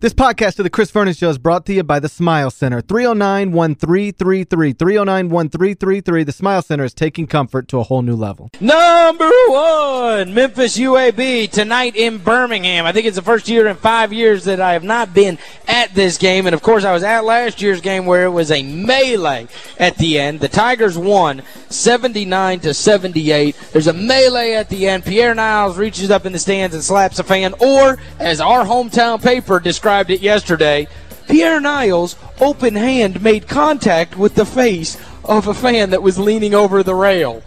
This podcast of the Chris Vernon Show is brought to you by the Smile Center. 309-1333. 309-1333. The Smile Center is taking comfort to a whole new level. Number one, Memphis UAB tonight in Birmingham. I think it's the first year in five years that I have not been at this game. And, of course, I was at last year's game where it was a melee at the end. The Tigers won 79 to 78. There's a melee at the end. Pierre Niles reaches up in the stands and slaps a fan. Or, as our hometown paper described it yesterday, Pierre Niles, open hand, made contact with the face of a fan that was leaning over the rail.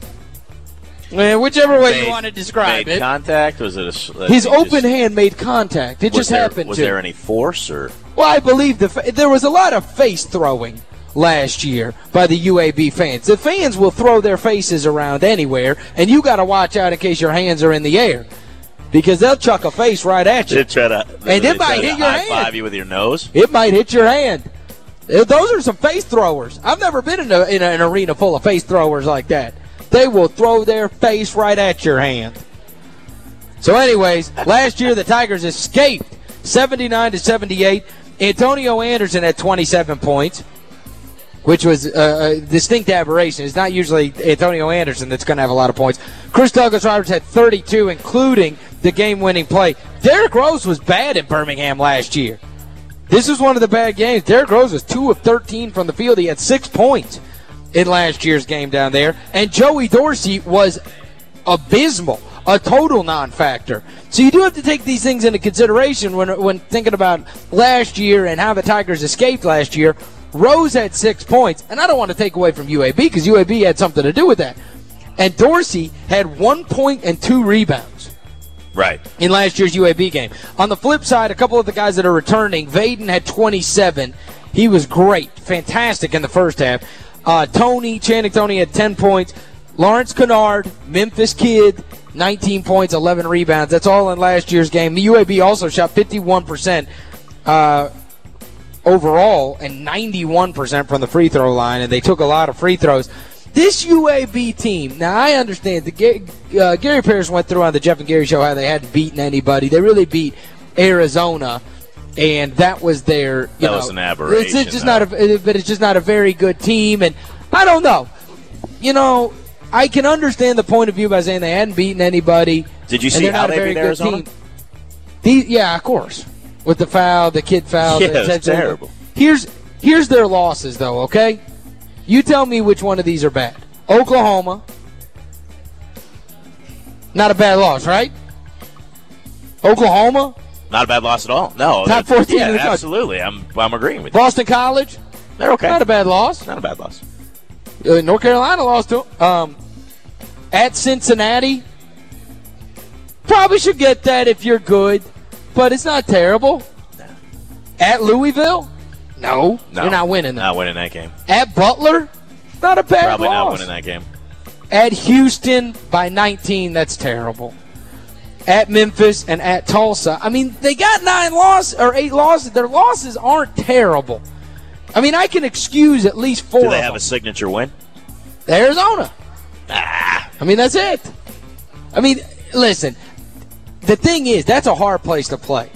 Eh, whichever way Made- you want to describe it. contact? Was it a, His open just- hand made contact. It just there, happened Was to. there any force or? Well, I believe the there was a lot of face throwing last year by the UAB fans. The fans will throw their faces around anywhere, and you got to watch out in case your hands are in the air because they'll chuck a face right at you. They try to. they they might hit your hand. Five you with your nose. It might hit your hand. Those are some face throwers. I've never been in, a, in a- an arena full of face throwers like that. They will throw their face right at your hand. So anyways, last year the Tigers escaped 79 to 78. Antonio Anderson had 27 points, which was uh, a distinct aberration. It's not usually Antonio Anderson that's going to have a lot of points. Chris Douglas Roberts had 32, including the game-winning play. Derrick Rose was bad in Birmingham last year. This was one of the bad games. Derrick Rose was 2 of 13 from the field. He had six points in last year's game down there. And Joey Dorsey was abysmal, a total non-factor. So you do have to take these things into consideration when when thinking about last year and how the Tigers escaped last year. Rose had six points, and I don't want to take away from UAB because UAB had something to do with that. And Dorsey had one point and two rebounds Right. in last year's UAB game. On the flip side, a couple of the guys that are returning, Vaden had 27. He was great, fantastic in the first half. Uh, Toney, Channing Toney had 10 points. Lawrence Kinnard, Memphis kid, 19 points, 11 rebounds. That's all in last year's game. The UAB also shot 51% uh, overall and 91% from the free throw line, and they took a lot of free throws. This UAB team, now I understand, the uh, Gary Parrish went through on the Jeff and Gary show how they hadn't beaten anybody. They really beat Arizona, and that was their. You That know, was an aberration, It's just not a, but it's just not a very good team, and I don't know. You know, I can understand the point of view by saying they hadn't beaten anybody. Did you see how they beat Arizona? team. The- yeah, of course. With the foul, the kid foul. Yeah, it's terrible. Here's here's their losses, though. Okay, you tell me which one of these are bad. Oklahoma. Not a bad loss, right? Oklahoma, Not a bad loss at all. No. Top 14 Yeah, absolutely. I'm I'm agreeing with you. Boston College. They're okay. Not a bad loss. Not a bad loss. Uh, North Carolina lost to um, at Cincinnati. Probably should get that if you're good, but it's not terrible. At Louisville, no, No. you're not winning. That. Not winning that game. At Butler, not a bad Probably loss. not winning that game. At Houston by 19, that's terrible. At Memphis and at Tulsa, I mean, they got nine losses or eight losses. Their losses aren't terrible. I mean, I can excuse at least four. Do they of have them. a signature win? Arizona. Ah. I mean, that's it. I mean, listen, the thing is, that's a hard place to play.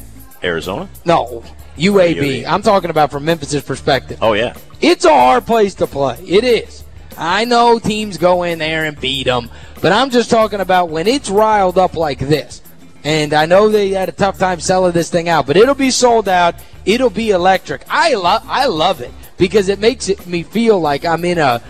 Arizona? No, UAB. Oh, UAB. I'm talking about from Memphis' perspective. Oh yeah. It's a hard place to play. It is. I know teams go in there and beat them, but I'm just talking about when it's riled up like this. And I know they had a tough time selling this thing out, but it'll be sold out. It'll be electric. I love I love it because it makes it me feel like I'm in a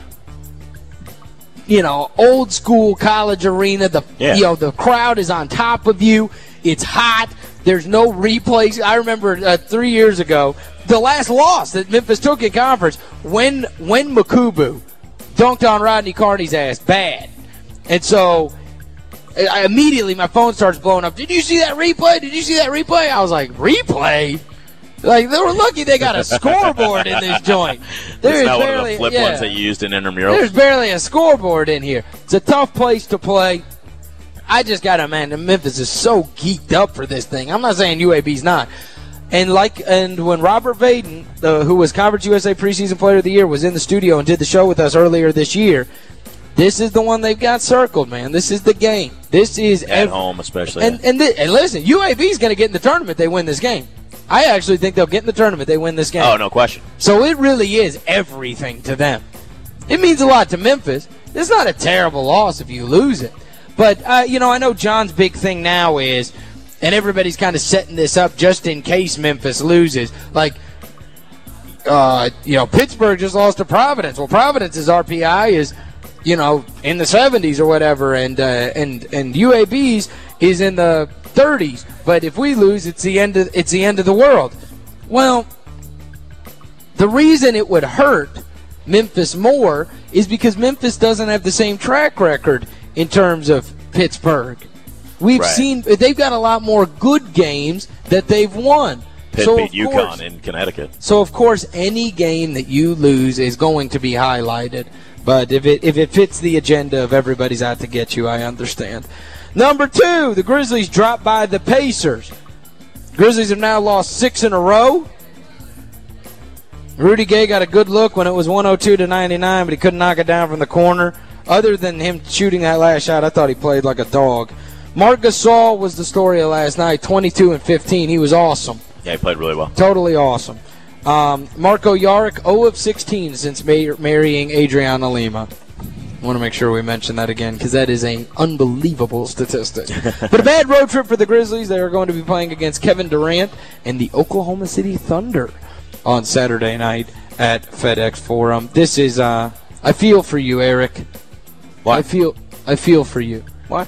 you know, old school college arena. The Yeah. you know, the crowd is on top of you. It's hot. There's no replays. I remember uh, three years ago, the last loss that Memphis took in conference when when Mukubu dunked on Rodney Carney's ass bad, and so I, immediately my phone starts blowing up. Did you see that replay? Did you see that replay? I was like, replay. Like they were lucky they got a scoreboard in this joint. There It's is not one of the flip yeah. ones you used in intramurals. There's barely a scoreboard in here. It's a tough place to play. I just got to man, the Memphis is so geeked up for this thing. I'm not saying UAB's not. And like, and when Robert Vaden, uh, who was Conference USA preseason player of the year, was in the studio and did the show with us earlier this year, this is the one they've got circled, man. This is the game. This is At home, especially. And and, thi- and listen, UAB's going to get in the tournament. They win this game. I actually think they'll get in the tournament. They win this game. Oh, no question. So it really is everything to them. It means a lot to Memphis. It's not a terrible loss if you lose it. But, uh, you know, I know John's big thing now is, and everybody's kind of setting this up just in case Memphis loses. Like, uh, you know, Pittsburgh just lost to Providence. Well, Providence's RPI is, you know, in the 70s or whatever, and uh, and and UAB's is in the 30s. But if we lose, it's the end of it's the end of the world. Well, the reason it would hurt Memphis more is because Memphis doesn't have the same track record in terms of Pittsburgh. We've right. seen they've got a lot more good games that they've won. Pitt so beat UConn course, in Connecticut. So of course any game that you lose is going to be highlighted. But if it if it fits the agenda of everybody's out to get you, I understand. Number two, the Grizzlies dropped by the Pacers. Grizzlies have now lost six in a row. Rudy Gay got a good look when it was 102 to 99, but he couldn't knock it down from the corner. Other than him shooting that last shot, I thought he played like a dog. Marc Gasol was the story of last night, 22 and 15. He was awesome. Yeah, he played really well. Totally awesome. Um, Marko Jaric, 0 of 16 since marrying Adriana Lima. I want to make sure we mention that again because that is an unbelievable statistic. but a bad road trip for the Grizzlies. They are going to be playing against Kevin Durant and the Oklahoma City Thunder on Saturday night at FedEx Forum. This is uh, I feel for you, Eric. What? I feel I feel for you. Why?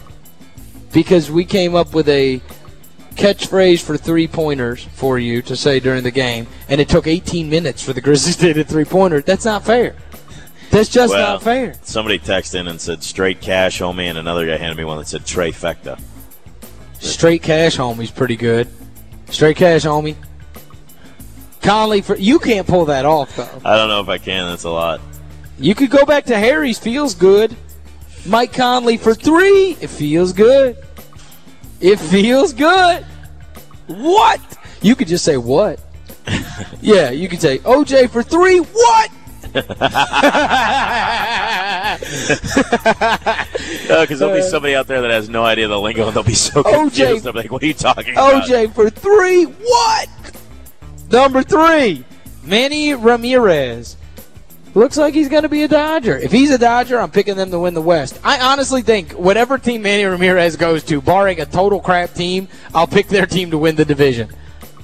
Because we came up with a catchphrase for three-pointers for you to say during the game, and it took 18 minutes for the Grizzlies to hit a three-pointer. That's not fair. That's just well, not fair. Somebody texted in and said straight cash, homie, and another guy handed me one that said trifecta. Straight cash, homie's pretty good. Straight cash, homie. Conley, for you can't pull that off, though. I don't know if I can. That's a lot. You could go back to Harry's. Feels good. Mike Conley for three. It feels good. It feels good. What? You could just say what. yeah, you could say OJ for three. What? Because uh, there'll be somebody out there that has no idea the lingo, and they'll be so confused. OJ, they'll be like, what are you talking about? OJ for three. What? Number three, Manny Ramirez. Looks like he's going to be a Dodger. If he's a Dodger, I'm picking them to win the West. I honestly think whatever team Manny Ramirez goes to, barring a total crap team, I'll pick their team to win the division.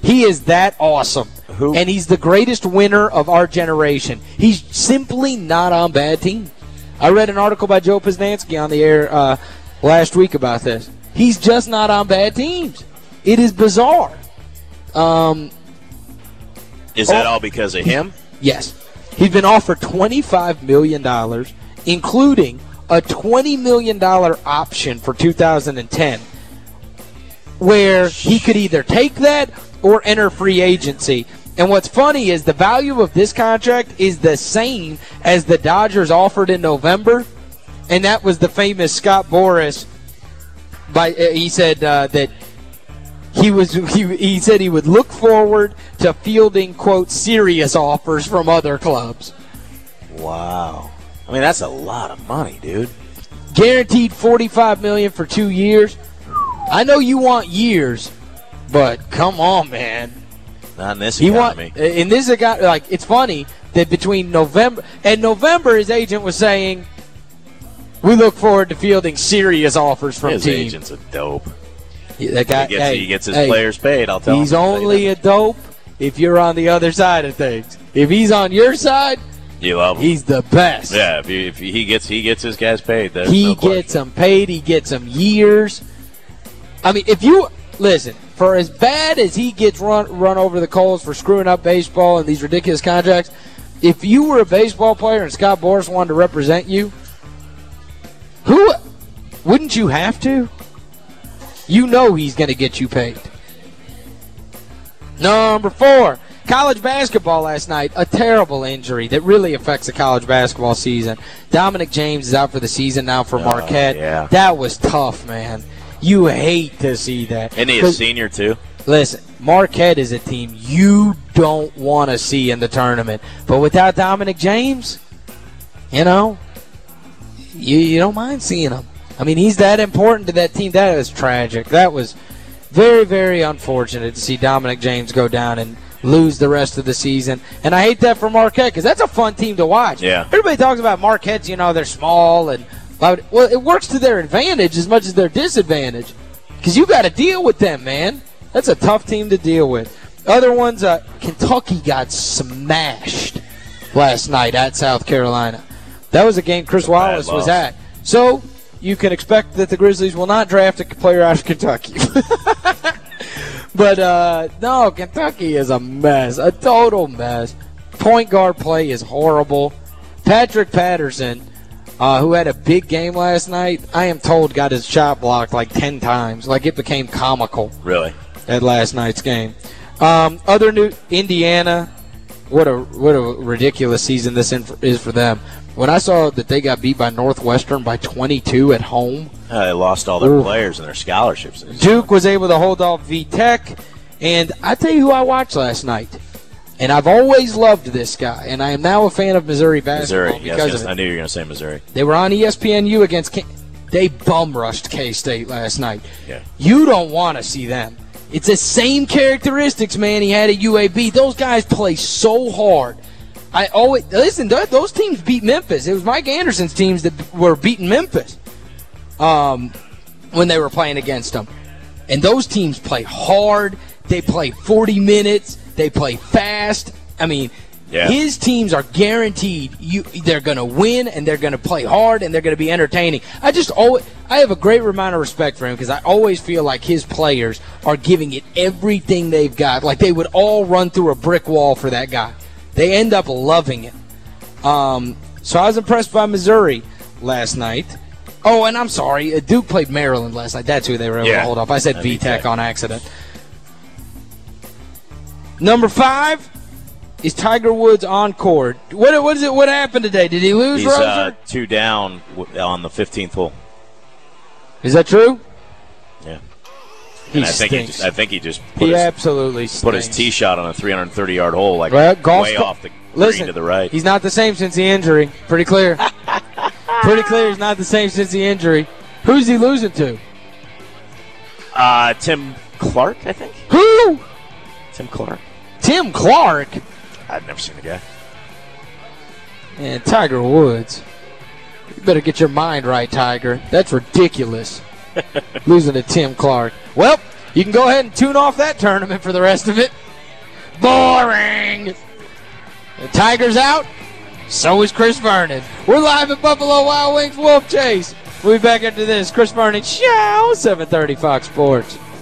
He is that awesome. Who? And he's the greatest winner of our generation. He's simply not on bad teams. I read an article by Joe Posnanski on the air uh, last week about this. He's just not on bad teams. It is bizarre. Um, is that oh, all because of him? Yes. He's been offered $25 million, including a $20 million option for 2010, where he could either take that or enter free agency. And what's funny is the value of this contract is the same as the Dodgers offered in November, and that was the famous Scott Boras. By uh, he said uh, that he was he, he said he would look forward to fielding quote serious offers from other clubs. Wow. I mean that's a lot of money, dude. Guaranteed 45 million for 2 years. I know you want years, but come on, man. Not in this he economy. Want, uh, in this economy, like it's funny that between November and November his agent was saying we look forward to fielding serious offers from his teams. His agent's a dope. That guy, he, gets, hey, he gets his hey, players paid, I'll tell he's him. He's only a dope if you're on the other side of things. If he's on your side, you love him. He's the best. Yeah, if, he, if he gets he gets his guys paid. he no gets them paid. He gets them years. I mean, if you listen, for as bad as he gets run run over the coals for screwing up baseball and these ridiculous contracts, if you were a baseball player and Scott Boras wanted to represent you, who wouldn't you have to? You know he's going to get you paid. Number four, college basketball last night. A terrible injury that really affects the college basketball season. Dominic James is out for the season now for oh, Marquette. Oh, yeah. That was tough, man. You hate to see that. And he a senior, too? Listen, Marquette is a team you don't want to see in the tournament. But without Dominic James, you know, you, you don't mind seeing him. I mean, he's that important to that team. That is tragic. That was very, very unfortunate to see Dominic James go down and lose the rest of the season. And I hate that for Marquette because that's a fun team to watch. Yeah. Everybody talks about Marquette, you know, they're small and well, it works to their advantage as much as their disadvantage because you got to deal with them, man. That's a tough team to deal with. Other ones, uh, Kentucky got smashed last night at South Carolina. That was a game Chris Wallace was at. So you can expect that the Grizzlies will not draft a player out of Kentucky. but, uh, no, Kentucky is a mess, a total mess. Point guard play is horrible. Patrick Patterson, uh, who had a big game last night, I am told got his shot blocked like 10 times. Like it became comical. Really? At last night's game. Um, other new Indiana, what a what a ridiculous season this is for them. When I saw that they got beat by Northwestern by 22 at home. Uh, they lost all their Ooh. players and their scholarships. Duke was able to hold off V-Tech. And I tell you who I watched last night. And I've always loved this guy. And I am now a fan of Missouri basketball Missouri. because yes, I knew you were going to say Missouri. They were on ESPNU against K They bum rushed K-State last night. Yeah. You don't want to see them. It's the same characteristics, man, he had at UAB. Those guys play so hard. I always listen. Those teams beat Memphis. It was Mike Anderson's teams that were beating Memphis um, when they were playing against them. And those teams play hard. They play 40 minutes. They play fast. I mean, yeah. his teams are guaranteed you they're going to win and they're going to play hard and they're going to be entertaining. I just always I have a great amount of respect for him because I always feel like his players are giving it everything they've got. Like they would all run through a brick wall for that guy. They end up loving it. Um, so I was impressed by Missouri last night. Oh, and I'm sorry, uh, Duke played Maryland last night. That's who they were able yeah. to hold off. I said VTech on accident. Number five is Tiger Woods on court. What what is it? What happened today? Did he lose? He's uh, two down on the 15th hole. Is that true? Yeah. He I think he just, I think he just he his, absolutely put his tee shot on a 330 yard hole like well, way off the listen, green to the right. He's not the same since the injury. Pretty clear. Pretty clear he's not the same since the injury. Who's he losing to? Uh, Tim Clark, I think. Who? Tim Clark. Tim Clark? I've never seen the guy. And Tiger Woods. You better get your mind right, Tiger. That's ridiculous. Losing to Tim Clark. Well, you can go ahead and tune off that tournament for the rest of it. Boring. The Tiger's out. So is Chris Vernon. We're live at Buffalo Wild Wings Wolf Chase. We'll be back after this. Chris Vernon, Show, 730 Fox Sports.